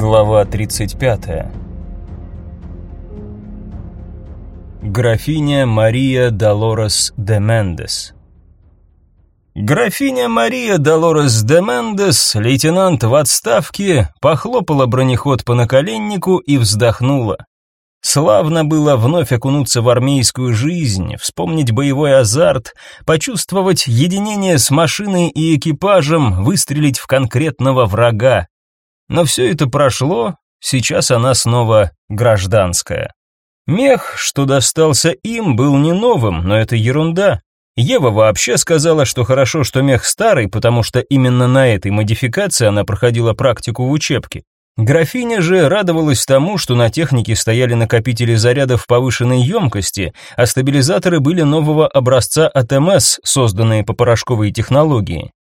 Глава 35. Графиня Мария Долорес де Мендес. Графиня Мария Долорес де Мендес, лейтенант в отставке, похлопала бронеход по наколеннику и вздохнула. Славно было вновь окунуться в армейскую жизнь, вспомнить боевой азарт, почувствовать единение с машиной и экипажем, выстрелить в конкретного врага. Но все это прошло, сейчас она снова гражданская. Мех, что достался им, был не новым, но это ерунда. Ева вообще сказала, что хорошо, что мех старый, потому что именно на этой модификации она проходила практику в учебке. Графиня же радовалась тому, что на технике стояли накопители зарядов повышенной емкости, а стабилизаторы были нового образца АТМС, созданные по порошковой технологии.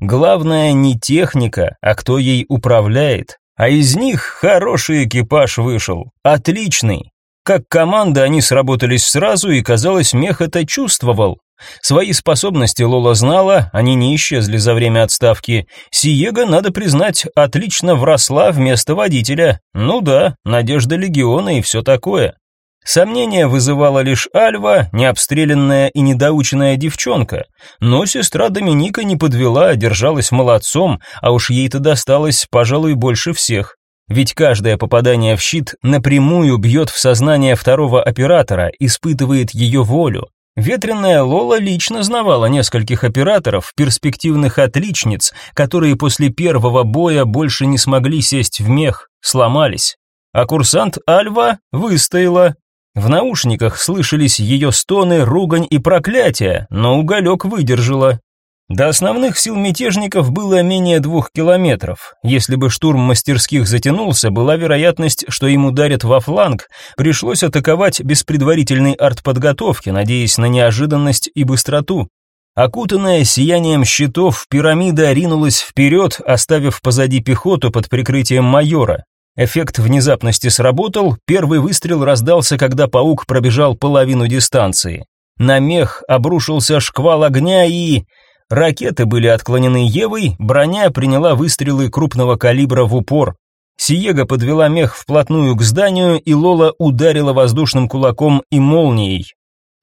Главное не техника, а кто ей управляет. А из них хороший экипаж вышел, отличный. Как команда они сработались сразу, и казалось, мех это чувствовал. Свои способности Лола знала, они не исчезли за время отставки. Сиега, надо признать, отлично вросла вместо водителя. Ну да, надежда легиона и все такое. Сомнение вызывала лишь Альва, необстрелянная и недоученная девчонка. Но сестра Доминика не подвела, держалась молодцом, а уж ей-то досталось, пожалуй, больше всех. Ведь каждое попадание в щит напрямую бьет в сознание второго оператора, испытывает ее волю. Ветреная Лола лично знавала нескольких операторов, перспективных отличниц, которые после первого боя больше не смогли сесть в мех, сломались. А курсант Альва выстояла. В наушниках слышались ее стоны, ругань и проклятия, но уголек выдержала. До основных сил мятежников было менее двух километров. Если бы штурм мастерских затянулся, была вероятность, что им ударят во фланг. Пришлось атаковать без предварительной артподготовки, надеясь на неожиданность и быстроту. Окутанная сиянием щитов, пирамида ринулась вперед, оставив позади пехоту под прикрытием майора. Эффект внезапности сработал, первый выстрел раздался, когда паук пробежал половину дистанции. На мех обрушился шквал огня и... Ракеты были отклонены Евой, броня приняла выстрелы крупного калибра в упор. Сиега подвела мех вплотную к зданию, и Лола ударила воздушным кулаком и молнией.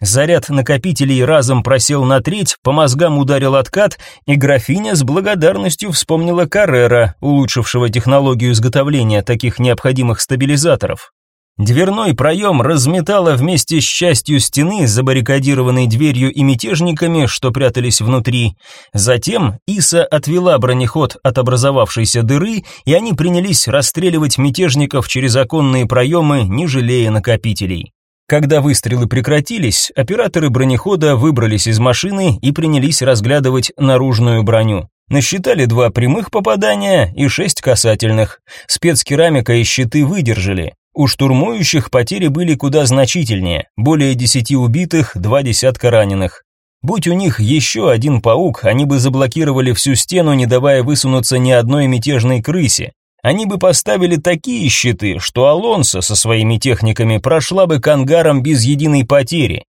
Заряд накопителей разом просел на треть, по мозгам ударил откат, и графиня с благодарностью вспомнила Каррера, улучшившего технологию изготовления таких необходимых стабилизаторов. Дверной проем разметало вместе с частью стены, забаррикадированной дверью и мятежниками, что прятались внутри. Затем Иса отвела бронеход от образовавшейся дыры, и они принялись расстреливать мятежников через оконные проемы, не жалея накопителей. Когда выстрелы прекратились, операторы бронехода выбрались из машины и принялись разглядывать наружную броню. Насчитали два прямых попадания и шесть касательных. Спецкерамика и щиты выдержали. У штурмующих потери были куда значительнее, более десяти убитых, два десятка раненых. Будь у них еще один паук, они бы заблокировали всю стену, не давая высунуться ни одной мятежной крысе. Они бы поставили такие щиты, что Алонсо со своими техниками прошла бы к ангарам без единой потери.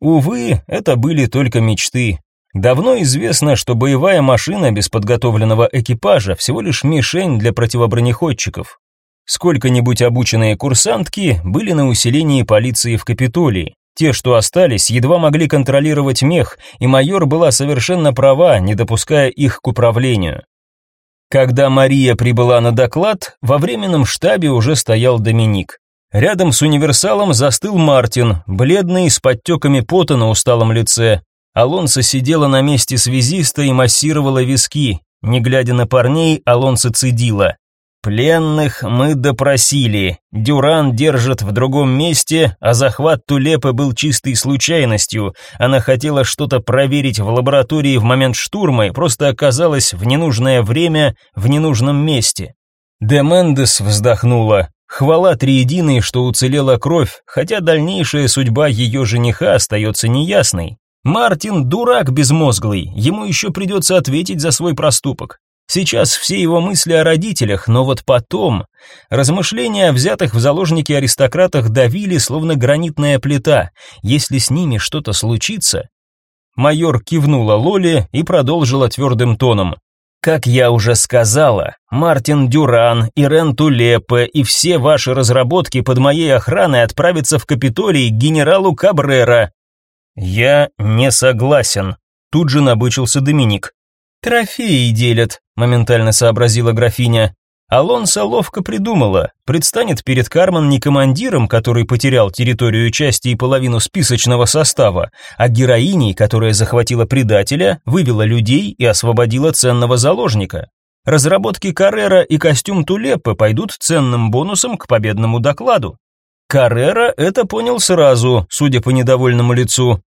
Увы, это были только мечты. Давно известно, что боевая машина без подготовленного экипажа всего лишь мишень для противобронеходчиков. Сколько-нибудь обученные курсантки были на усилении полиции в Капитолии. Те, что остались, едва могли контролировать мех, и майор была совершенно права, не допуская их к управлению. Когда Мария прибыла на доклад, во временном штабе уже стоял Доминик. Рядом с универсалом застыл Мартин, бледный, с подтеками пота на усталом лице. Алонсо сидела на месте связиста и массировала виски. Не глядя на парней, Алонсо цедила. Пленных мы допросили. Дюран держат в другом месте, а захват Тулепы был чистой случайностью. Она хотела что-то проверить в лаборатории в момент штурма и просто оказалась в ненужное время в ненужном месте. Де вздохнула. Хвала Триединой, что уцелела кровь, хотя дальнейшая судьба ее жениха остается неясной. Мартин дурак безмозглый, ему еще придется ответить за свой проступок. Сейчас все его мысли о родителях, но вот потом... Размышления о взятых в заложники аристократах давили, словно гранитная плита. Если с ними что-то случится... Майор кивнула Лоле и продолжила твердым тоном. Как я уже сказала, Мартин Дюран, Ирен Тулепе и все ваши разработки под моей охраной отправятся в Капитолий к генералу Кабрера. Я не согласен. Тут же набычился Доминик. Трофеи делят, моментально сообразила графиня. Алонса ловко придумала, предстанет перед Карман не командиром, который потерял территорию части и половину списочного состава, а героиней, которая захватила предателя, вывела людей и освободила ценного заложника. Разработки Каррера и костюм Тулеппы пойдут ценным бонусом к победному докладу. Каррера это понял сразу, судя по недовольному лицу.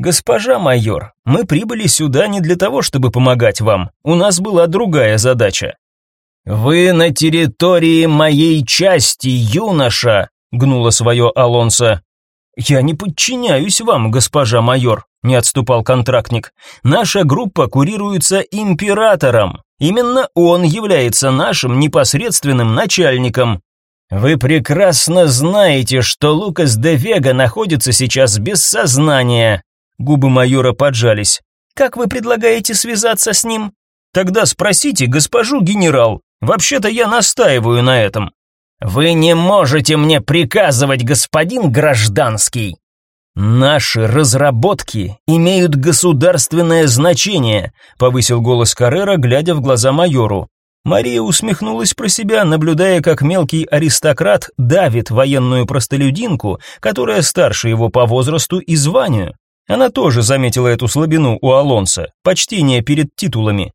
«Госпожа майор, мы прибыли сюда не для того, чтобы помогать вам. У нас была другая задача. «Вы на территории моей части, юноша!» — гнула свое Алонсо. «Я не подчиняюсь вам, госпожа майор», — не отступал контрактник. «Наша группа курируется императором. Именно он является нашим непосредственным начальником. Вы прекрасно знаете, что Лукас де Вега находится сейчас без сознания». Губы майора поджались. «Как вы предлагаете связаться с ним?» «Тогда спросите госпожу генерал», Вообще-то я настаиваю на этом. Вы не можете мне приказывать, господин гражданский. Наши разработки имеют государственное значение, повысил голос Каррера, глядя в глаза майору. Мария усмехнулась про себя, наблюдая, как мелкий аристократ давит военную простолюдинку, которая старше его по возрасту и званию. Она тоже заметила эту слабину у Алонса, почтение перед титулами.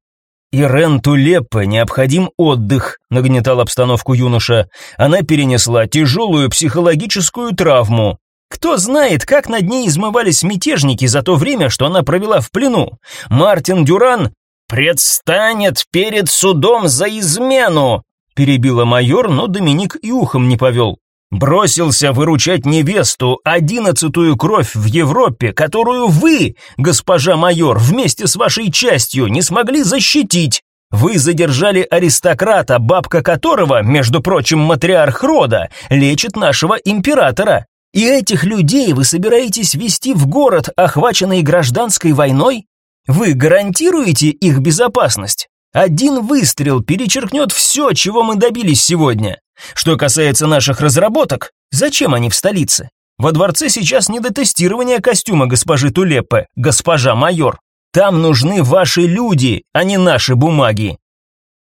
«Ирен Тулеппе необходим отдых», — нагнетал обстановку юноша. «Она перенесла тяжелую психологическую травму. Кто знает, как над ней измывались мятежники за то время, что она провела в плену. Мартин Дюран предстанет перед судом за измену», — перебила майор, но Доминик и ухом не повел. Бросился выручать невесту, одиннадцатую кровь в Европе, которую вы, госпожа майор, вместе с вашей частью не смогли защитить. Вы задержали аристократа, бабка которого, между прочим, матриарх рода, лечит нашего императора. И этих людей вы собираетесь вести в город, охваченный гражданской войной? Вы гарантируете их безопасность? Один выстрел перечеркнет все, чего мы добились сегодня. Что касается наших разработок, зачем они в столице? Во дворце сейчас не до тестирования костюма госпожи Тулеппе, госпожа майор. Там нужны ваши люди, а не наши бумаги.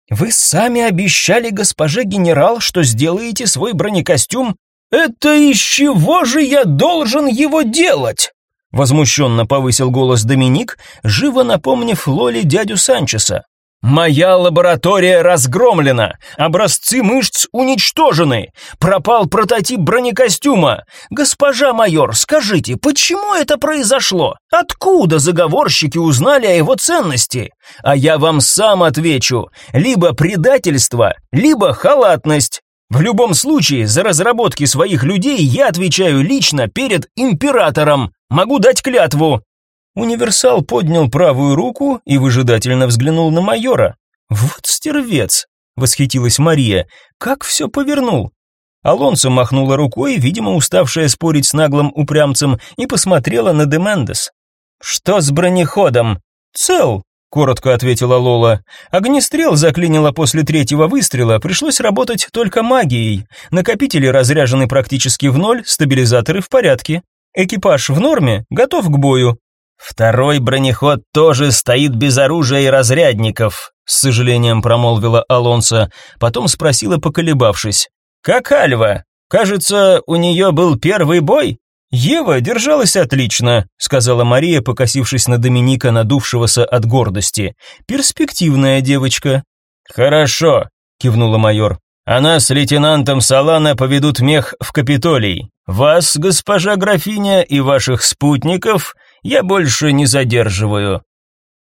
Вы сами обещали госпоже генерал, что сделаете свой бронекостюм. Это из чего же я должен его делать? Возмущенно повысил голос Доминик, живо напомнив Лоле дядю Санчеса. Моя лаборатория разгромлена, образцы мышц уничтожены, пропал прототип бронекостюма. Госпожа майор, скажите, почему это произошло? Откуда заговорщики узнали о его ценности? А я вам сам отвечу: либо предательство, либо халатность. В любом случае, за разработки своих людей я отвечаю лично перед императором. Могу дать клятву. Универсал поднял правую руку и выжидательно взглянул на майора. «Вот стервец!» — восхитилась Мария. «Как все повернул!» Алонсо махнула рукой, видимо, уставшая спорить с наглым упрямцем, и посмотрела на Демендес. «Что с бронеходом?» «Цел», — коротко ответила Лола. «Огнестрел заклинило после третьего выстрела, пришлось работать только магией. Накопители разряжены практически в ноль, стабилизаторы в порядке. Экипаж в норме, готов к бою. «Второй бронеход тоже стоит без оружия и разрядников», с сожалением промолвила Алонсо, потом спросила, поколебавшись. «Как Альва? Кажется, у нее был первый бой?» «Ева держалась отлично», — сказала Мария, покосившись на Доминика, надувшегося от гордости. «Перспективная девочка». «Хорошо», — кивнула майор. «Она с лейтенантом Салана поведут мех в Капитолий. Вас, госпожа графиня, и ваших спутников я больше не задерживаю».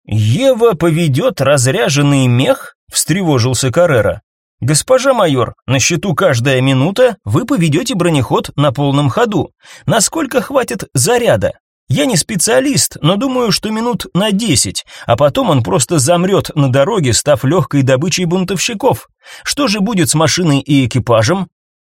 «Ева поведет разряженный мех?» – встревожился Каррера. «Госпожа майор, на счету каждая минута вы поведете бронеход на полном ходу. Насколько хватит заряда? Я не специалист, но думаю, что минут на десять, а потом он просто замрет на дороге, став легкой добычей бунтовщиков. Что же будет с машиной и экипажем?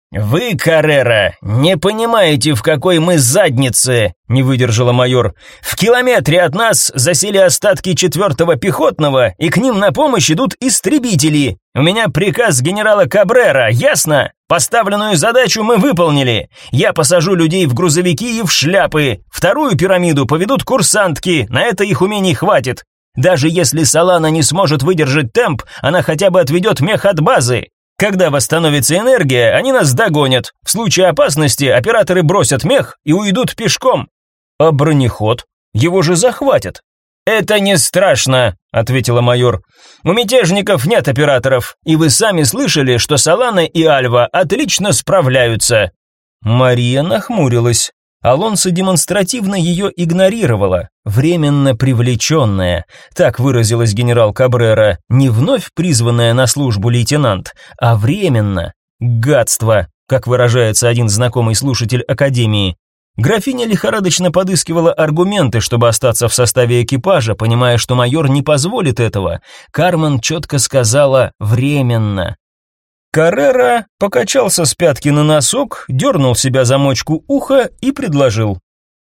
«Вы, Каррера, не понимаете, в какой мы заднице!» – не выдержала майор. «В километре от нас засели остатки четвертого пехотного, и к ним на помощь идут истребители. У меня приказ генерала Кабрера, ясно? Поставленную задачу мы выполнили. Я посажу людей в грузовики и в шляпы. Вторую пирамиду поведут курсантки, на это их умений хватит. Даже если Салана не сможет выдержать темп, она хотя бы отведет мех от базы. Когда восстановится энергия, они нас догонят. В случае опасности операторы бросят мех и уйдут пешком. А бронеход? Его же захватят. Это не страшно, ответила майор. У мятежников нет операторов, и вы сами слышали, что Салана и Альва отлично справляются. Мария нахмурилась. Алонсо демонстративно ее игнорировала, временно привлеченная, так выразилась генерал Кабрера, не вновь призванная на службу лейтенант, а временно. Гадство, как выражается один знакомый слушатель Академии. Графиня лихорадочно подыскивала аргументы, чтобы остаться в составе экипажа, понимая, что майор не позволит этого. Кармен четко сказала «временно». Каррера покачался с пятки на носок, дернул себя замочку уха и предложил.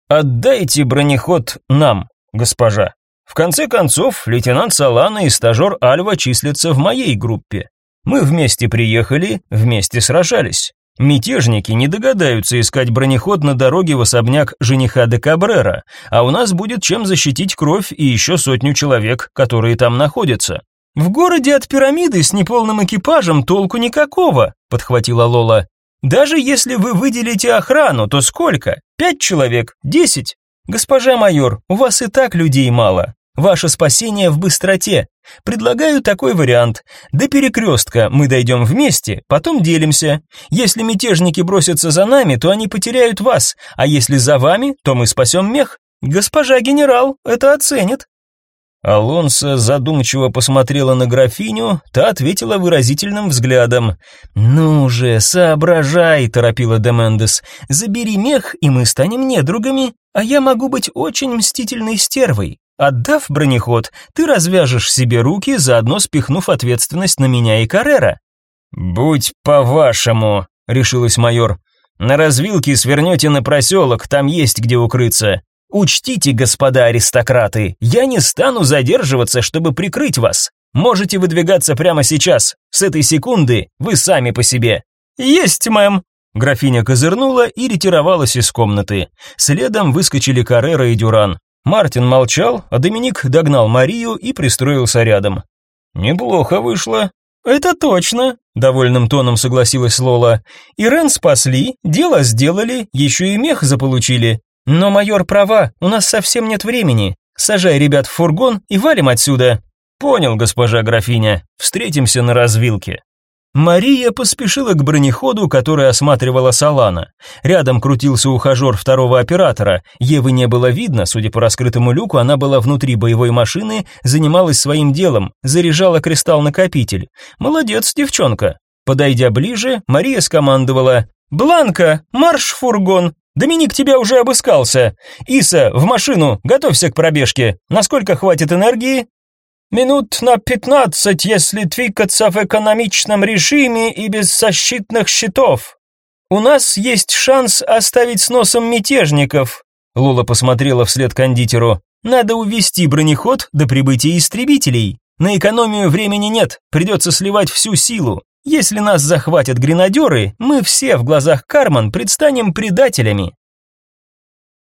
«Отдайте бронеход нам, госпожа. В конце концов, лейтенант Салана и стажер Альва числятся в моей группе. Мы вместе приехали, вместе сражались. Мятежники не догадаются искать бронеход на дороге в особняк жениха де Кабрера, а у нас будет чем защитить кровь и еще сотню человек, которые там находятся. В городе от пирамиды с неполным экипажем толку никакого, подхватила Лола. Даже если вы выделите охрану, то сколько? Пять человек? Десять? Госпожа майор, у вас и так людей мало. Ваше спасение в быстроте. Предлагаю такой вариант. До перекрестка мы дойдем вместе, потом делимся. Если мятежники бросятся за нами, то они потеряют вас, а если за вами, то мы спасем мех. Госпожа генерал это оценит. Алонса задумчиво посмотрела на графиню, та ответила выразительным взглядом. «Ну же, соображай», — торопила Демендес. «Забери мех, и мы станем недругами, а я могу быть очень мстительной стервой. Отдав бронеход, ты развяжешь себе руки, заодно спихнув ответственность на меня и Каррера». «Будь по-вашему», — решилась майор. «На развилке свернете на проселок, там есть где укрыться. Учтите, господа аристократы, я не стану задерживаться, чтобы прикрыть вас. Можете выдвигаться прямо сейчас. С этой секунды вы сами по себе. Есть, мэм. Графиня козырнула и ретировалась из комнаты. Следом выскочили Каррера и Дюран. Мартин молчал, а Доминик догнал Марию и пристроился рядом. Неплохо вышло. Это точно, довольным тоном согласилась Лола. Ирен спасли, дело сделали, еще и мех заполучили. Но майор права, у нас совсем нет времени. Сажай ребят в фургон и валим отсюда. Понял, госпожа графиня. Встретимся на развилке. Мария поспешила к бронеходу, который осматривала Салана. Рядом крутился ухажер второго оператора. Евы не было видно, судя по раскрытому люку, она была внутри боевой машины, занималась своим делом, заряжала кристалл-накопитель. Молодец, девчонка. Подойдя ближе, Мария скомандовала: "Бланка, марш в фургон, Доминик тебя уже обыскался. Иса, в машину, готовься к пробежке. Насколько хватит энергии? Минут на пятнадцать, если твикаться в экономичном режиме и без защитных щитов. У нас есть шанс оставить с носом мятежников. Лола посмотрела вслед кондитеру. Надо увести бронеход до прибытия истребителей. На экономию времени нет, придется сливать всю силу. Если нас захватят гренадеры, мы все в глазах Карман предстанем предателями.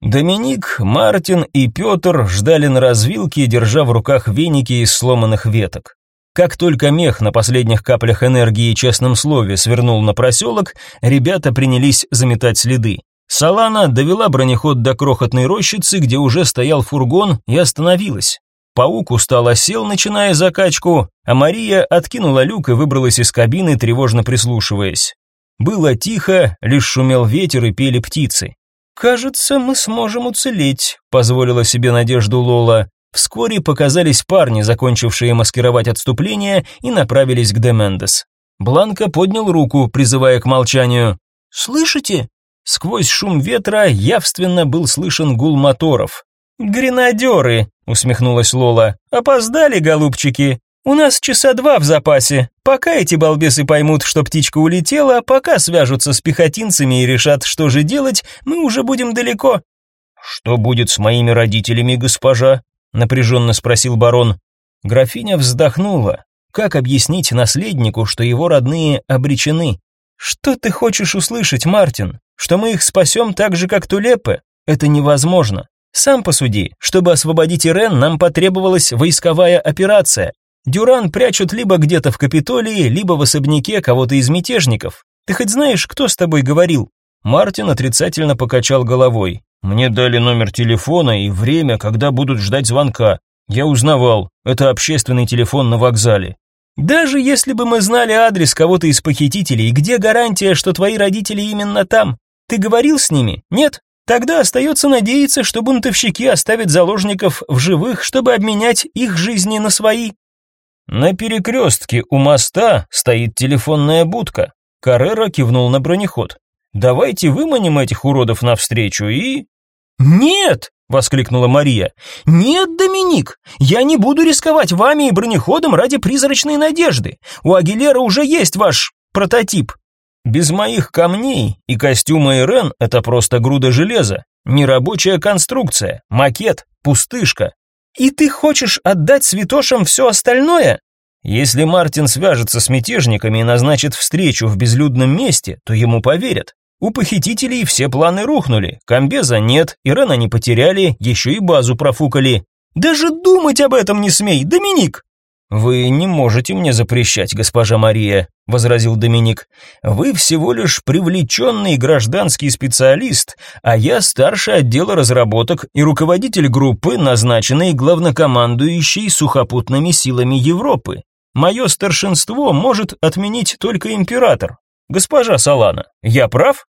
Доминик, Мартин и Петр ждали на развилке, держа в руках веники из сломанных веток. Как только мех на последних каплях энергии и честном слове свернул на проселок, ребята принялись заметать следы. Салана довела бронеход до крохотной рощицы, где уже стоял фургон, и остановилась. Паук устало сел, начиная закачку, а Мария откинула люк и выбралась из кабины, тревожно прислушиваясь. Было тихо, лишь шумел ветер и пели птицы. «Кажется, мы сможем уцелеть», — позволила себе надежду Лола. Вскоре показались парни, закончившие маскировать отступление, и направились к Демендес. Бланка поднял руку, призывая к молчанию. «Слышите?» Сквозь шум ветра явственно был слышен гул моторов. «Гренадеры!» — усмехнулась Лола. «Опоздали, голубчики! У нас часа два в запасе. Пока эти балбесы поймут, что птичка улетела, пока свяжутся с пехотинцами и решат, что же делать, мы уже будем далеко. Что будет с моими родителями, госпожа? напряженно спросил барон. Графиня вздохнула. Как объяснить наследнику, что его родные обречены? Что ты хочешь услышать, Мартин? Что мы их спасем так же, как Тулепы? Это невозможно. Сам посуди, чтобы освободить Ирен, нам потребовалась войсковая операция. Дюран прячут либо где-то в Капитолии, либо в особняке кого-то из мятежников. Ты хоть знаешь, кто с тобой говорил? Мартин отрицательно покачал головой. Мне дали номер телефона и время, когда будут ждать звонка. Я узнавал. Это общественный телефон на вокзале. Даже если бы мы знали адрес кого-то из похитителей, где гарантия, что твои родители именно там? Ты говорил с ними? Нет? Тогда остается надеяться, что бунтовщики оставят заложников в живых, чтобы обменять их жизни на свои. На перекрестке у моста стоит телефонная будка. Каррера кивнул на бронеход. Давайте выманим этих уродов навстречу и... Нет! воскликнула Мария. Нет, Доминик, я не буду рисковать вами и бронеходом ради призрачной надежды. У Агилера уже есть ваш прототип. Без моих камней и костюма Ирен это просто груда железа, нерабочая конструкция, макет, пустышка. И ты хочешь отдать святошам все остальное? Если Мартин свяжется с мятежниками и назначит встречу в безлюдном месте, то ему поверят. У похитителей все планы рухнули, комбеза нет, Ирена не потеряли, еще и базу профукали. Даже думать об этом не смей, Доминик! Вы не можете мне запрещать, госпожа Мария, возразил Доминик. Вы всего лишь привлеченный гражданский специалист, а я старший отдела разработок и руководитель группы, назначенной главнокомандующей сухопутными силами Европы. Мое старшинство может отменить только император. Госпожа Салана, я прав?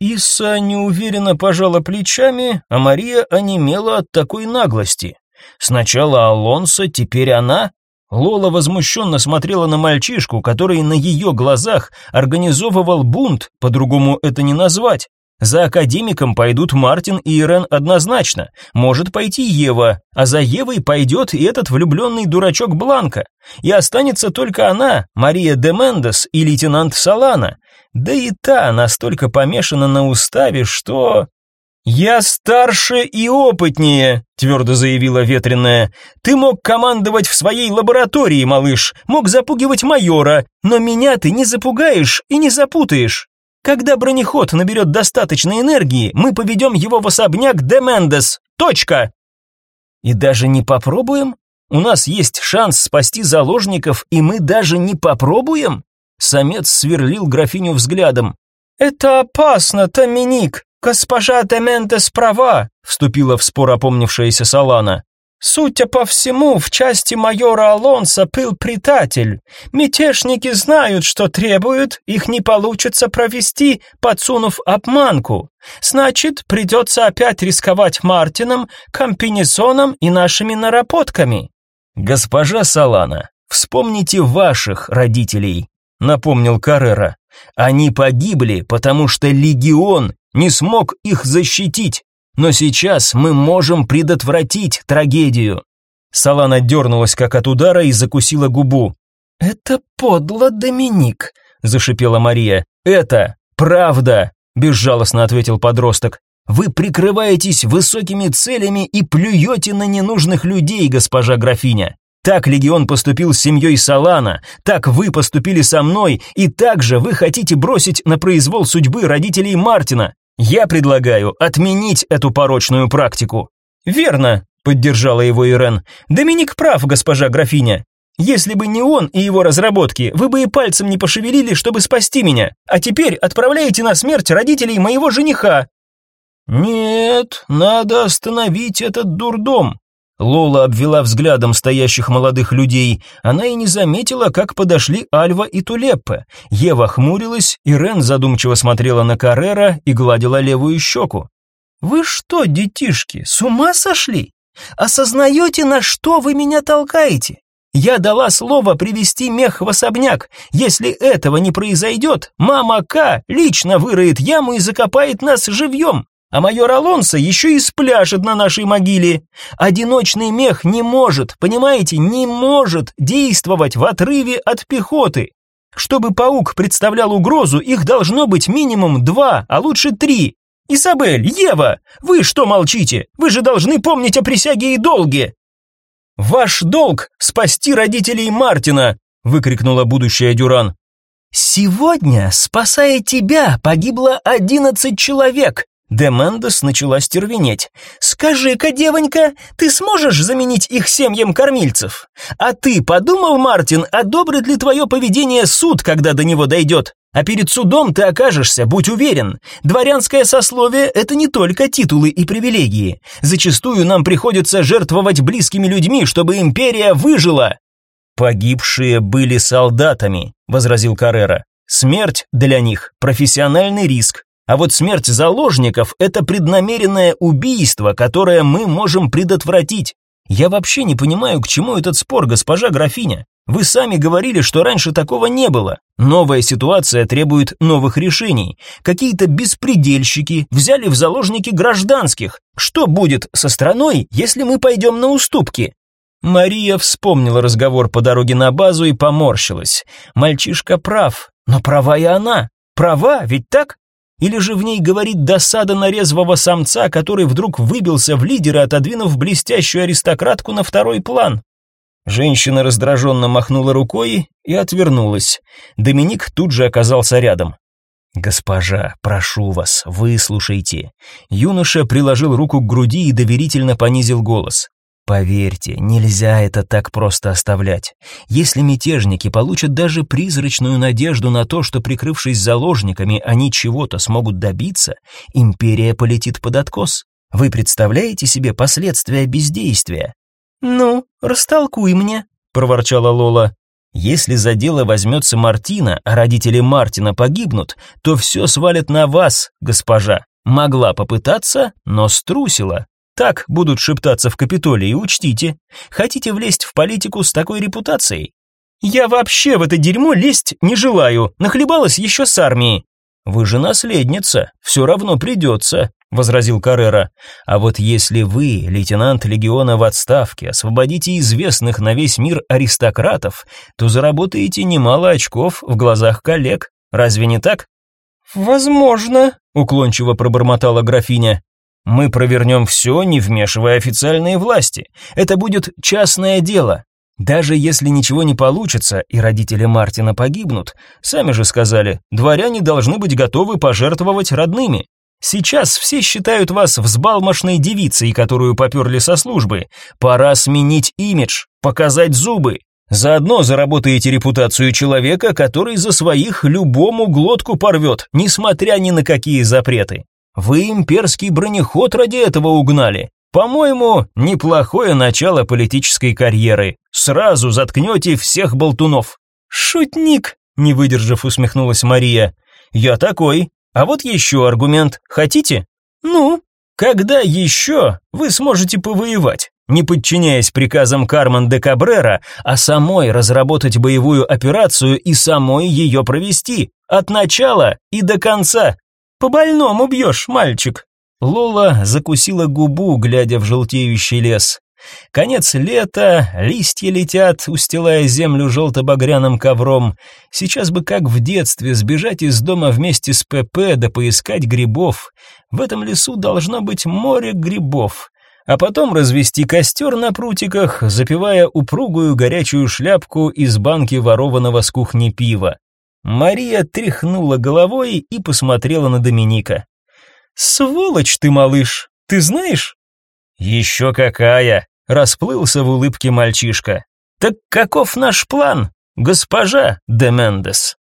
Иса неуверенно пожала плечами, а Мария онемела от такой наглости. Сначала Алонсо, теперь она. Лола возмущенно смотрела на мальчишку, который на ее глазах организовывал бунт, по-другому это не назвать. За академиком пойдут Мартин и Ирен однозначно, может пойти Ева, а за Евой пойдет и этот влюбленный дурачок Бланка. И останется только она, Мария де Мендес и лейтенант Салана. Да и та настолько помешана на уставе, что... «Я старше и опытнее», — твердо заявила ветреная. «Ты мог командовать в своей лаборатории, малыш, мог запугивать майора, но меня ты не запугаешь и не запутаешь. Когда бронеход наберет достаточно энергии, мы поведем его в особняк де Мендес. Точка!» «И даже не попробуем? У нас есть шанс спасти заложников, и мы даже не попробуем?» Самец сверлил графиню взглядом. «Это опасно, Доминик. «Госпожа Дементес права», — вступила в спор опомнившаяся Салана. «Судя по всему, в части майора Алонса был предатель. Мятежники знают, что требуют, их не получится провести, подсунув обманку. Значит, придется опять рисковать Мартином, комбинезоном и нашими наработками». «Госпожа Салана, вспомните ваших родителей», — напомнил Каррера. «Они погибли, потому что легион не смог их защитить. Но сейчас мы можем предотвратить трагедию. Салана дернулась как от удара и закусила губу. Это подло, Доминик, зашипела Мария. Это правда, безжалостно ответил подросток. Вы прикрываетесь высокими целями и плюете на ненужных людей, госпожа графиня. Так легион поступил с семьей Салана, так вы поступили со мной, и так же вы хотите бросить на произвол судьбы родителей Мартина. Я предлагаю отменить эту порочную практику. Верно, поддержала его Ирен. Доминик прав, госпожа графиня. Если бы не он и его разработки, вы бы и пальцем не пошевелили, чтобы спасти меня. А теперь отправляете на смерть родителей моего жениха. Нет, надо остановить этот дурдом, Лола обвела взглядом стоящих молодых людей. Она и не заметила, как подошли Альва и Тулеппе. Ева хмурилась, и Рен задумчиво смотрела на Каррера и гладила левую щеку. «Вы что, детишки, с ума сошли? Осознаете, на что вы меня толкаете? Я дала слово привести мех в особняк. Если этого не произойдет, мама К лично выроет яму и закопает нас живьем. А майор Алонсо еще и спляшет на нашей могиле. Одиночный мех не может, понимаете, не может действовать в отрыве от пехоты. Чтобы паук представлял угрозу, их должно быть минимум два, а лучше три. Изабель, Ева, вы что молчите? Вы же должны помнить о присяге и долге. Ваш долг спасти родителей Мартина, выкрикнула будущая Дюран. Сегодня, спасая тебя, погибло одиннадцать человек. Демендес начала стервенеть. «Скажи-ка, девонька, ты сможешь заменить их семьям кормильцев? А ты подумал, Мартин, одобрит ли твое поведение суд, когда до него дойдет? А перед судом ты окажешься, будь уверен. Дворянское сословие – это не только титулы и привилегии. Зачастую нам приходится жертвовать близкими людьми, чтобы империя выжила». «Погибшие были солдатами», – возразил Каррера. «Смерть для них – профессиональный риск, а вот смерть заложников – это преднамеренное убийство, которое мы можем предотвратить. Я вообще не понимаю, к чему этот спор, госпожа графиня. Вы сами говорили, что раньше такого не было. Новая ситуация требует новых решений. Какие-то беспредельщики взяли в заложники гражданских. Что будет со страной, если мы пойдем на уступки? Мария вспомнила разговор по дороге на базу и поморщилась. Мальчишка прав, но права и она. Права, ведь так? Или же в ней говорит досада на резвого самца, который вдруг выбился в лидеры, отодвинув блестящую аристократку на второй план? Женщина раздраженно махнула рукой и отвернулась. Доминик тут же оказался рядом. «Госпожа, прошу вас, выслушайте». Юноша приложил руку к груди и доверительно понизил голос. Поверьте, нельзя это так просто оставлять. Если мятежники получат даже призрачную надежду на то, что прикрывшись заложниками, они чего-то смогут добиться, империя полетит под откос. Вы представляете себе последствия бездействия? Ну, растолкуй мне, проворчала Лола. Если за дело возьмется Мартина, а родители Мартина погибнут, то все свалят на вас, госпожа. Могла попытаться, но струсила. Так будут шептаться в Капитолии, учтите. Хотите влезть в политику с такой репутацией? Я вообще в это дерьмо лезть не желаю, нахлебалась еще с армией. Вы же наследница, все равно придется, возразил Каррера. А вот если вы, лейтенант легиона в отставке, освободите известных на весь мир аристократов, то заработаете немало очков в глазах коллег. Разве не так? Возможно, уклончиво пробормотала графиня. Мы провернем все, не вмешивая официальные власти. Это будет частное дело. Даже если ничего не получится и родители Мартина погибнут, сами же сказали, дворяне должны быть готовы пожертвовать родными. Сейчас все считают вас взбалмошной девицей, которую поперли со службы. Пора сменить имидж, показать зубы. Заодно заработаете репутацию человека, который за своих любому глотку порвет, несмотря ни на какие запреты. Вы имперский бронеход ради этого угнали. По-моему, неплохое начало политической карьеры. Сразу заткнете всех болтунов. Шутник, не выдержав, усмехнулась Мария. Я такой. А вот еще аргумент. Хотите? Ну, когда еще вы сможете повоевать? не подчиняясь приказам Кармен де Кабрера, а самой разработать боевую операцию и самой ее провести, от начала и до конца. По больному бьешь, мальчик. Лола закусила губу, глядя в желтеющий лес. Конец лета, листья летят, устилая землю желто-багряным ковром. Сейчас бы как в детстве сбежать из дома вместе с ПП да поискать грибов. В этом лесу должно быть море грибов. А потом развести костер на прутиках, запивая упругую горячую шляпку из банки ворованного с кухни пива. Мария тряхнула головой и посмотрела на Доминика. «Сволочь ты, малыш, ты знаешь?» «Еще какая!» — расплылся в улыбке мальчишка. «Так каков наш план, госпожа де Мендес?»